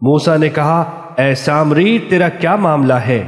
موسا نے کہا اے سامری تیرا کیا معاملہ ہے؟